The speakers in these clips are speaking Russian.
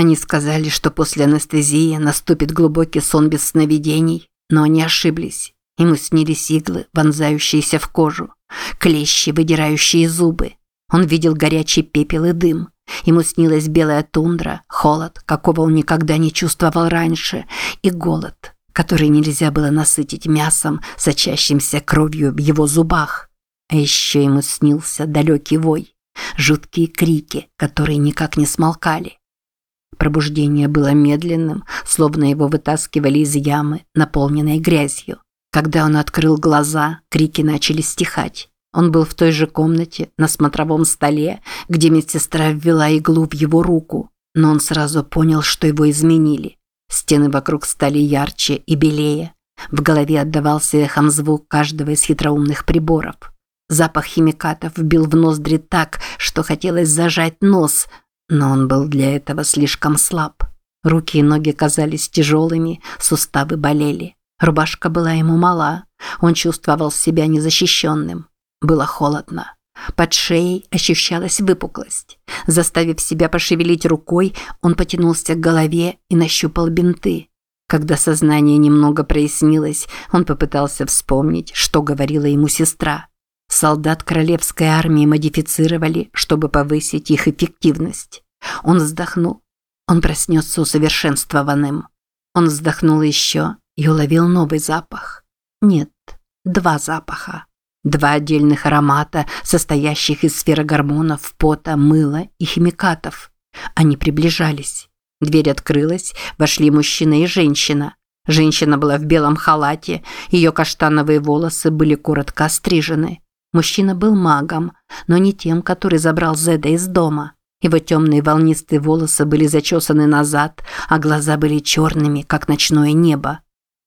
Они сказали, что после анестезии наступит глубокий сон без сновидений, но они ошиблись. Ему снились иглы, вонзающиеся в кожу, клещи, выдирающие зубы. Он видел горячий пепел и дым. Ему снилась белая тундра, холод, какого он никогда не чувствовал раньше, и голод, который нельзя было насытить мясом, сочащимся кровью в его зубах. А еще ему снился далекий вой, жуткие крики, которые никак не смолкали. Пробуждение было медленным, словно его вытаскивали из ямы, наполненной грязью. Когда он открыл глаза, крики начали стихать. Он был в той же комнате, на смотровом столе, где медсестра ввела иглу в его руку, но он сразу понял, что его изменили. Стены вокруг стали ярче и белее. В голове отдавался эхом звук каждого из хитроумных приборов. Запах химикатов вбил в ноздри так, что хотелось зажать нос, но он был для этого слишком слаб. Руки и ноги казались тяжелыми, суставы болели. Рубашка была ему мала, он чувствовал себя незащищенным. Было холодно. Под шеей ощущалась выпуклость. Заставив себя пошевелить рукой, он потянулся к голове и нащупал бинты. Когда сознание немного прояснилось, он попытался вспомнить, что говорила ему сестра. Солдат королевской армии модифицировали, чтобы повысить их эффективность. Он вздохнул. Он проснется усовершенствованным. Он вздохнул еще и уловил новый запах. Нет, два запаха. Два отдельных аромата, состоящих из сферогормонов, пота, мыла и химикатов. Они приближались. Дверь открылась, вошли мужчина и женщина. Женщина была в белом халате, ее каштановые волосы были коротко острижены. Мужчина был магом, но не тем, который забрал Зеда из дома. Его темные волнистые волосы были зачесаны назад, а глаза были черными, как ночное небо.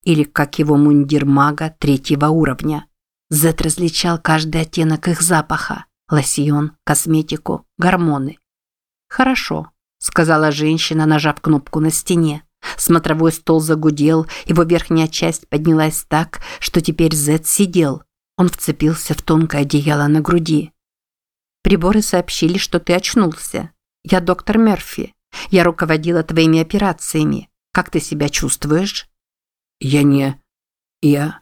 Или как его мундир мага третьего уровня. Зет различал каждый оттенок их запаха – лосьон, косметику, гормоны. «Хорошо», – сказала женщина, нажав кнопку на стене. Смотровой стол загудел, его верхняя часть поднялась так, что теперь Зет сидел. Он вцепился в тонкое одеяло на груди. «Приборы сообщили, что ты очнулся. Я доктор Мерфи. Я руководила твоими операциями. Как ты себя чувствуешь?» «Я не... Я...»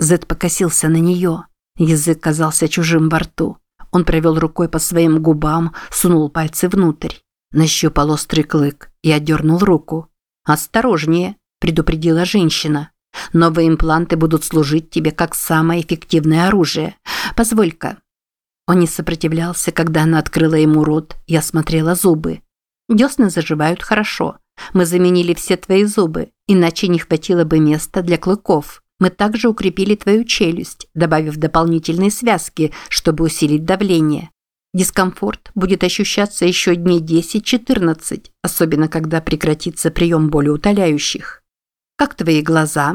Зет покосился на нее. Язык казался чужим во рту. Он провел рукой по своим губам, сунул пальцы внутрь. Нащупал острый клык и отдернул руку. «Осторожнее», – предупредила женщина. «Новые импланты будут служить тебе как самое эффективное оружие. Позволь-ка». Он не сопротивлялся, когда она открыла ему рот и осмотрела зубы. «Десны заживают хорошо. Мы заменили все твои зубы, иначе не хватило бы места для клыков. Мы также укрепили твою челюсть, добавив дополнительные связки, чтобы усилить давление. Дискомфорт будет ощущаться еще дней 10-14, особенно когда прекратится прием болеутоляющих. Как твои глаза?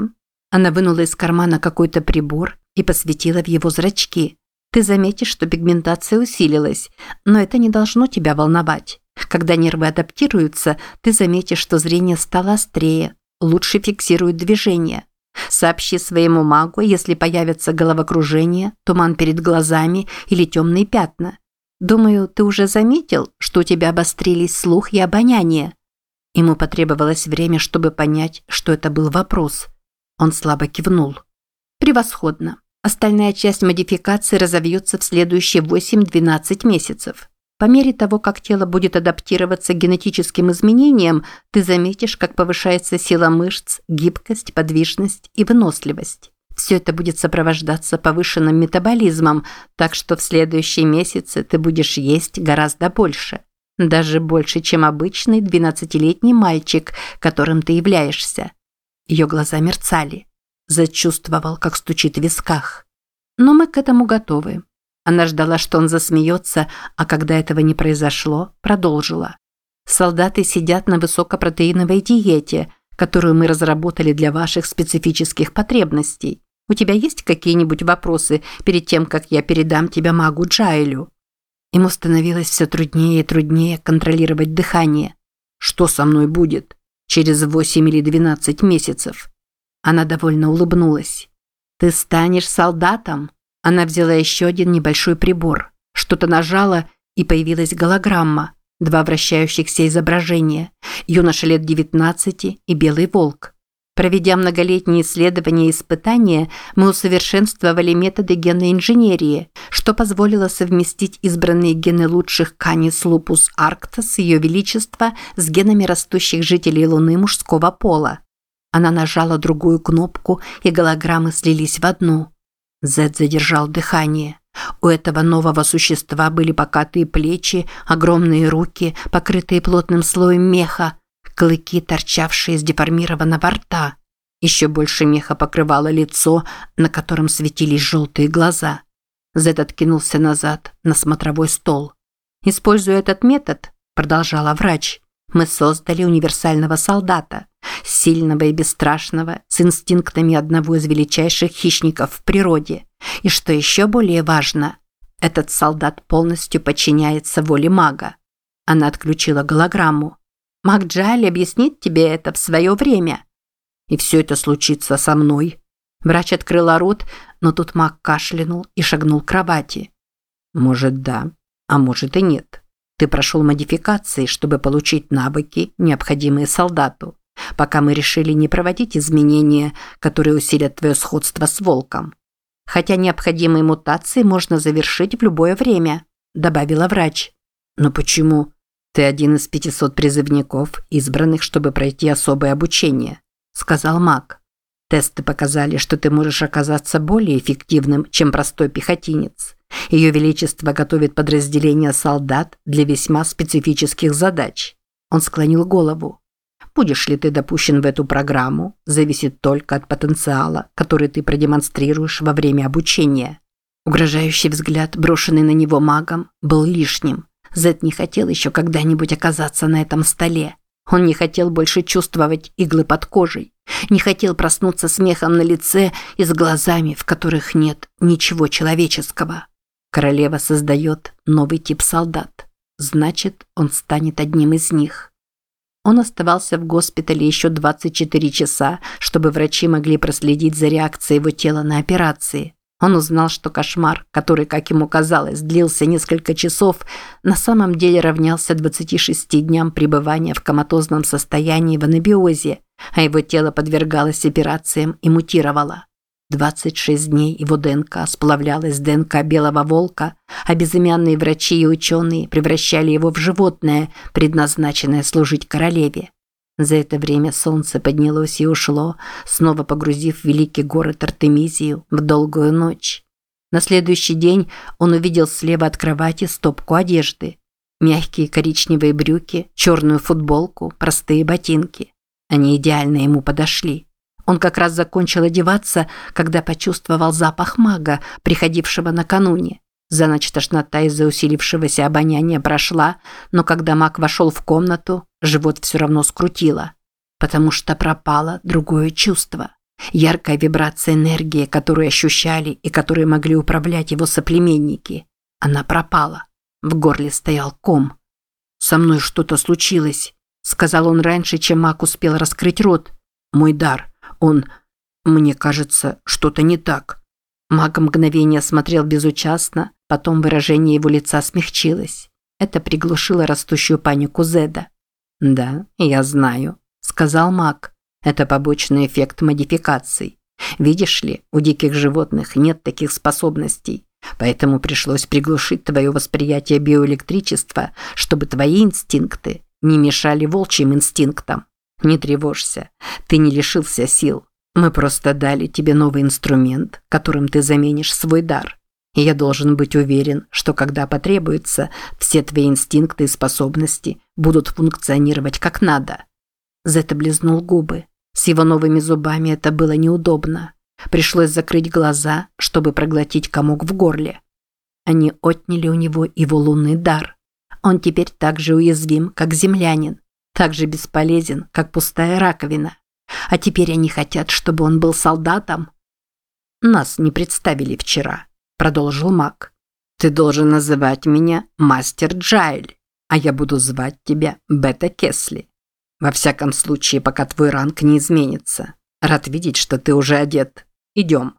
Она вынула из кармана какой-то прибор и посветила в его зрачки. Ты заметишь, что пигментация усилилась, но это не должно тебя волновать. Когда нервы адаптируются, ты заметишь, что зрение стало острее, лучше фиксирует движение. Сообщи своему магу, если появятся головокружение, туман перед глазами или темные пятна. Думаю, ты уже заметил, что у тебя обострились слух и обоняние. Ему потребовалось время, чтобы понять, что это был вопрос. Он слабо кивнул. Превосходно. Остальная часть модификации разовьется в следующие 8-12 месяцев. По мере того, как тело будет адаптироваться к генетическим изменениям, ты заметишь, как повышается сила мышц, гибкость, подвижность и выносливость. Все это будет сопровождаться повышенным метаболизмом, так что в следующие месяцы ты будешь есть гораздо больше. Даже больше, чем обычный 12-летний мальчик, которым ты являешься. Ее глаза мерцали. Зачувствовал, как стучит в висках. Но мы к этому готовы. Она ждала, что он засмеется, а когда этого не произошло, продолжила. «Солдаты сидят на высокопротеиновой диете, которую мы разработали для ваших специфических потребностей. У тебя есть какие-нибудь вопросы перед тем, как я передам тебя магу Джайлю?» Ему становилось все труднее и труднее контролировать дыхание. «Что со мной будет? Через восемь или двенадцать месяцев?» Она довольно улыбнулась. «Ты станешь солдатом?» Она взяла еще один небольшой прибор, что-то нажала, и появилась голограмма, два вращающихся изображения. юноша лет 19 и белый волк. Проведя многолетние исследования и испытания, мы усовершенствовали методы генной инженерии, что позволило совместить избранные гены лучших Canis lupus arctos Ее Величества с генами растущих жителей Луны мужского пола. Она нажала другую кнопку, и голограммы слились в одну. Зед задержал дыхание. У этого нового существа были покатые плечи, огромные руки, покрытые плотным слоем меха, клыки, торчавшие из деформированного рта. Еще больше меха покрывало лицо, на котором светились желтые глаза. Зед откинулся назад, на смотровой стол. «Используя этот метод», – продолжала врач, – «мы создали универсального солдата, сильного и бесстрашного, с инстинктами одного из величайших хищников в природе. И что еще более важно, этот солдат полностью подчиняется воле мага». Она отключила голограмму. Мак Джайли объяснит тебе это в свое время. И все это случится со мной. Врач открыла рот, но тут Мак кашлянул и шагнул к кровати. Может, да, а может и нет. Ты прошел модификации, чтобы получить навыки, необходимые солдату, пока мы решили не проводить изменения, которые усилят твое сходство с волком. Хотя необходимые мутации можно завершить в любое время, добавила врач. Но почему? «Ты один из 500 призывников, избранных, чтобы пройти особое обучение», – сказал маг. «Тесты показали, что ты можешь оказаться более эффективным, чем простой пехотинец. Ее Величество готовит подразделение солдат для весьма специфических задач». Он склонил голову. Будешь ли ты допущен в эту программу, зависит только от потенциала, который ты продемонстрируешь во время обучения. Угрожающий взгляд, брошенный на него магом, был лишним. Зет не хотел еще когда-нибудь оказаться на этом столе. Он не хотел больше чувствовать иглы под кожей. Не хотел проснуться смехом на лице и с глазами, в которых нет ничего человеческого. Королева создает новый тип солдат. Значит, он станет одним из них. Он оставался в госпитале еще 24 часа, чтобы врачи могли проследить за реакцией его тела на операции. Он узнал, что кошмар, который, как ему казалось, длился несколько часов, на самом деле равнялся 26 дням пребывания в коматозном состоянии в анабиозе, а его тело подвергалось операциям и мутировало. 26 дней его ДНК сплавлялась с ДНК белого волка, а безымянные врачи и ученые превращали его в животное, предназначенное служить королеве. За это время солнце поднялось и ушло, снова погрузив великий город Артемизию в долгую ночь. На следующий день он увидел слева от кровати стопку одежды. Мягкие коричневые брюки, черную футболку, простые ботинки. Они идеально ему подошли. Он как раз закончил одеваться, когда почувствовал запах мага, приходившего накануне. За ночь тошнота из-за усилившегося обоняния прошла, но когда маг вошел в комнату, живот все равно скрутило. Потому что пропало другое чувство. Яркая вибрация энергии, которую ощущали и которые могли управлять его соплеменники. Она пропала. В горле стоял ком. «Со мной что-то случилось», – сказал он раньше, чем маг успел раскрыть рот. «Мой дар. Он... Мне кажется, что-то не так». Маг мгновение смотрел безучастно, потом выражение его лица смягчилось. Это приглушило растущую панику Зеда. «Да, я знаю», – сказал маг. «Это побочный эффект модификаций. Видишь ли, у диких животных нет таких способностей, поэтому пришлось приглушить твое восприятие биоэлектричества, чтобы твои инстинкты не мешали волчьим инстинктам. Не тревожься, ты не лишился сил, мы просто дали тебе новый инструмент, которым ты заменишь свой дар. И я должен быть уверен, что когда потребуется, все твои инстинкты и способности будут функционировать как надо. Зет облизнул губы. С его новыми зубами это было неудобно. Пришлось закрыть глаза, чтобы проглотить комок в горле. Они отняли у него его лунный дар. Он теперь так же уязвим, как землянин, так же бесполезен, как пустая раковина. А теперь они хотят, чтобы он был солдатом? Нас не представили вчера, продолжил Мак. Ты должен называть меня мастер Джайль, а я буду звать тебя Бета Кесли. Во всяком случае, пока твой ранг не изменится. Рад видеть, что ты уже одет. Идем.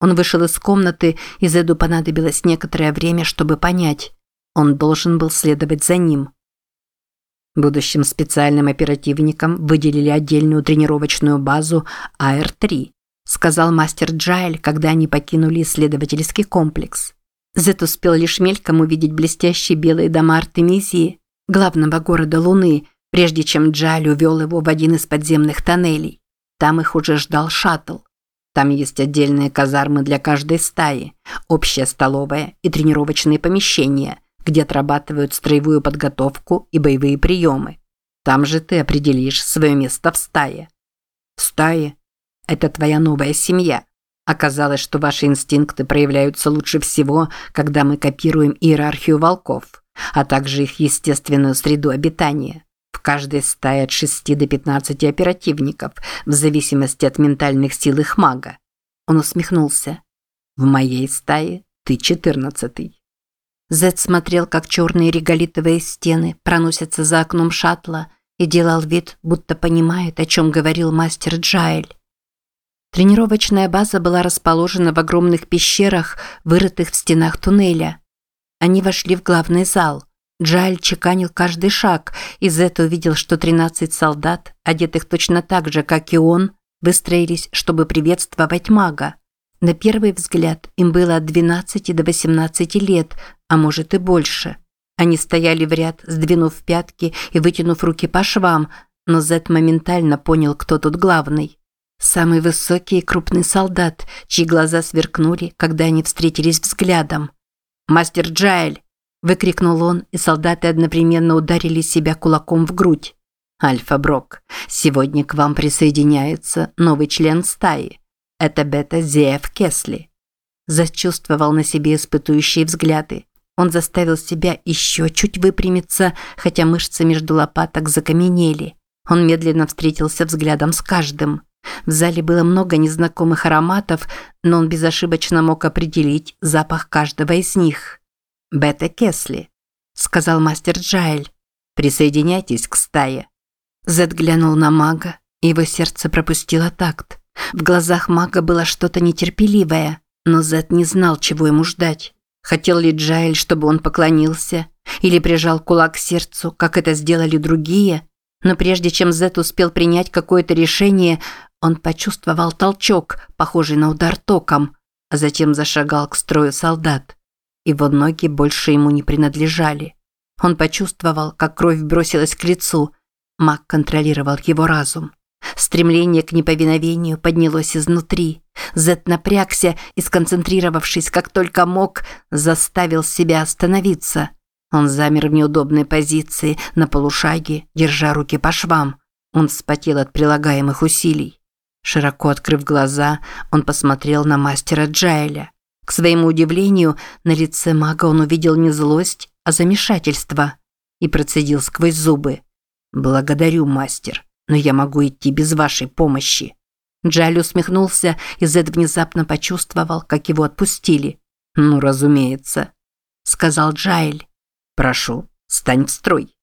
Он вышел из комнаты, и Зеду понадобилось некоторое время, чтобы понять. Он должен был следовать за ним. Будущим специальным оперативникам выделили отдельную тренировочную базу АР-3, сказал мастер Джайль, когда они покинули исследовательский комплекс. Зет успел лишь мельком увидеть блестящие белые дома Артемизии, главного города Луны, прежде чем Джайль увел его в один из подземных тоннелей. Там их уже ждал шаттл. Там есть отдельные казармы для каждой стаи, общая столовая и тренировочные помещения, где отрабатывают строевую подготовку и боевые приемы. Там же ты определишь свое место в стае. В стае – это твоя новая семья. Оказалось, что ваши инстинкты проявляются лучше всего, когда мы копируем иерархию волков, а также их естественную среду обитания. В каждой стае от 6 до 15 оперативников, в зависимости от ментальных сил их мага. Он усмехнулся. В моей стае ты четырнадцатый. Зед смотрел, как черные реголитовые стены проносятся за окном шаттла и делал вид, будто понимает, о чем говорил мастер Джайль. Тренировочная база была расположена в огромных пещерах, вырытых в стенах туннеля. Они вошли в главный зал. Джайль чеканил каждый шаг, и Зет увидел, что 13 солдат, одетых точно так же, как и он, выстроились, чтобы приветствовать мага. На первый взгляд им было от 12 до 18 лет, а может и больше. Они стояли в ряд, сдвинув пятки и вытянув руки по швам, но Зет моментально понял, кто тут главный. Самый высокий и крупный солдат, чьи глаза сверкнули, когда они встретились взглядом. «Мастер Джайль!» – выкрикнул он, и солдаты одновременно ударили себя кулаком в грудь. «Альфа Брок, сегодня к вам присоединяется новый член стаи. Это бета Зеев Кесли. Зачувствовал на себе испытующие взгляды. Он заставил себя еще чуть выпрямиться, хотя мышцы между лопаток закаменели. Он медленно встретился взглядом с каждым. В зале было много незнакомых ароматов, но он безошибочно мог определить запах каждого из них. «Бета Кесли», – сказал мастер Джайль. «Присоединяйтесь к стае». Зед глянул на мага, его сердце пропустило такт. В глазах мага было что-то нетерпеливое, но Зет не знал, чего ему ждать. Хотел ли Джайль, чтобы он поклонился, или прижал кулак к сердцу, как это сделали другие, но прежде чем Зет успел принять какое-то решение, он почувствовал толчок, похожий на удар током, а затем зашагал к строю солдат. Его ноги больше ему не принадлежали. Он почувствовал, как кровь бросилась к лицу. Маг контролировал его разум. Стремление к неповиновению поднялось изнутри. Зет напрягся и, сконцентрировавшись как только мог, заставил себя остановиться. Он замер в неудобной позиции, на полушаге, держа руки по швам. Он вспотел от прилагаемых усилий. Широко открыв глаза, он посмотрел на мастера Джайля. К своему удивлению, на лице мага он увидел не злость, а замешательство и процедил сквозь зубы. «Благодарю, мастер но я могу идти без вашей помощи». Джаль усмехнулся, и Зед внезапно почувствовал, как его отпустили. «Ну, разумеется», – сказал Джайль. «Прошу, стань в строй».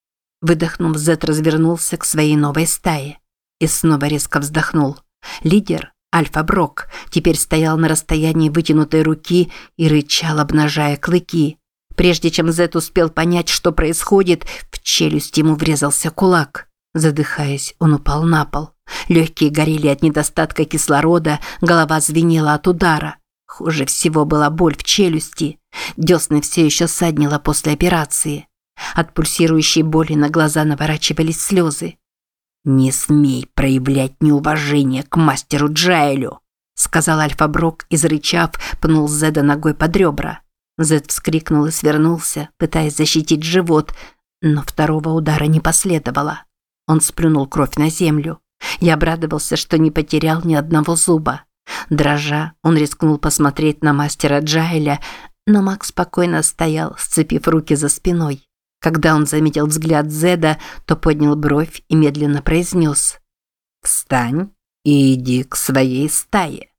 Выдохнув, Зед развернулся к своей новой стае и снова резко вздохнул. Лидер, Альфа Брок, теперь стоял на расстоянии вытянутой руки и рычал, обнажая клыки. Прежде чем Зет успел понять, что происходит, в челюсть ему врезался кулак. Задыхаясь, он упал на пол. Легкие горели от недостатка кислорода, голова звенела от удара. Хуже всего была боль в челюсти. Десны все еще саднило после операции. От пульсирующей боли на глаза наворачивались слезы. «Не смей проявлять неуважение к мастеру Джайлю», сказал Альфа-Брок и, пнул Зеда ногой под ребра. Зед вскрикнул и свернулся, пытаясь защитить живот, но второго удара не последовало. Он сплюнул кровь на землю. Я обрадовался, что не потерял ни одного зуба. Дрожа, он рискнул посмотреть на мастера Джайля, но Макс спокойно стоял, сцепив руки за спиной. Когда он заметил взгляд Зеда, то поднял бровь и медленно произнес «Встань и иди к своей стае».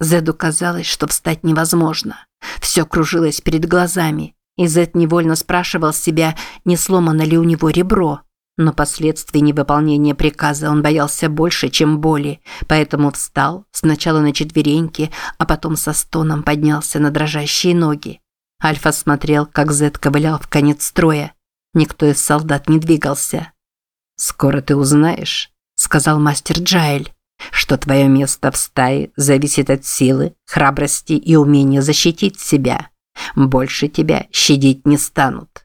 Зеду казалось, что встать невозможно. Все кружилось перед глазами, и Зед невольно спрашивал себя, не сломано ли у него ребро. Но последствий невыполнения приказа он боялся больше, чем боли, поэтому встал, сначала на четвереньки, а потом со стоном поднялся на дрожащие ноги. Альфа смотрел, как Зет ковылял в конец строя. Никто из солдат не двигался. «Скоро ты узнаешь», – сказал мастер Джайль, «что твое место в стае зависит от силы, храбрости и умения защитить себя. Больше тебя щадить не станут».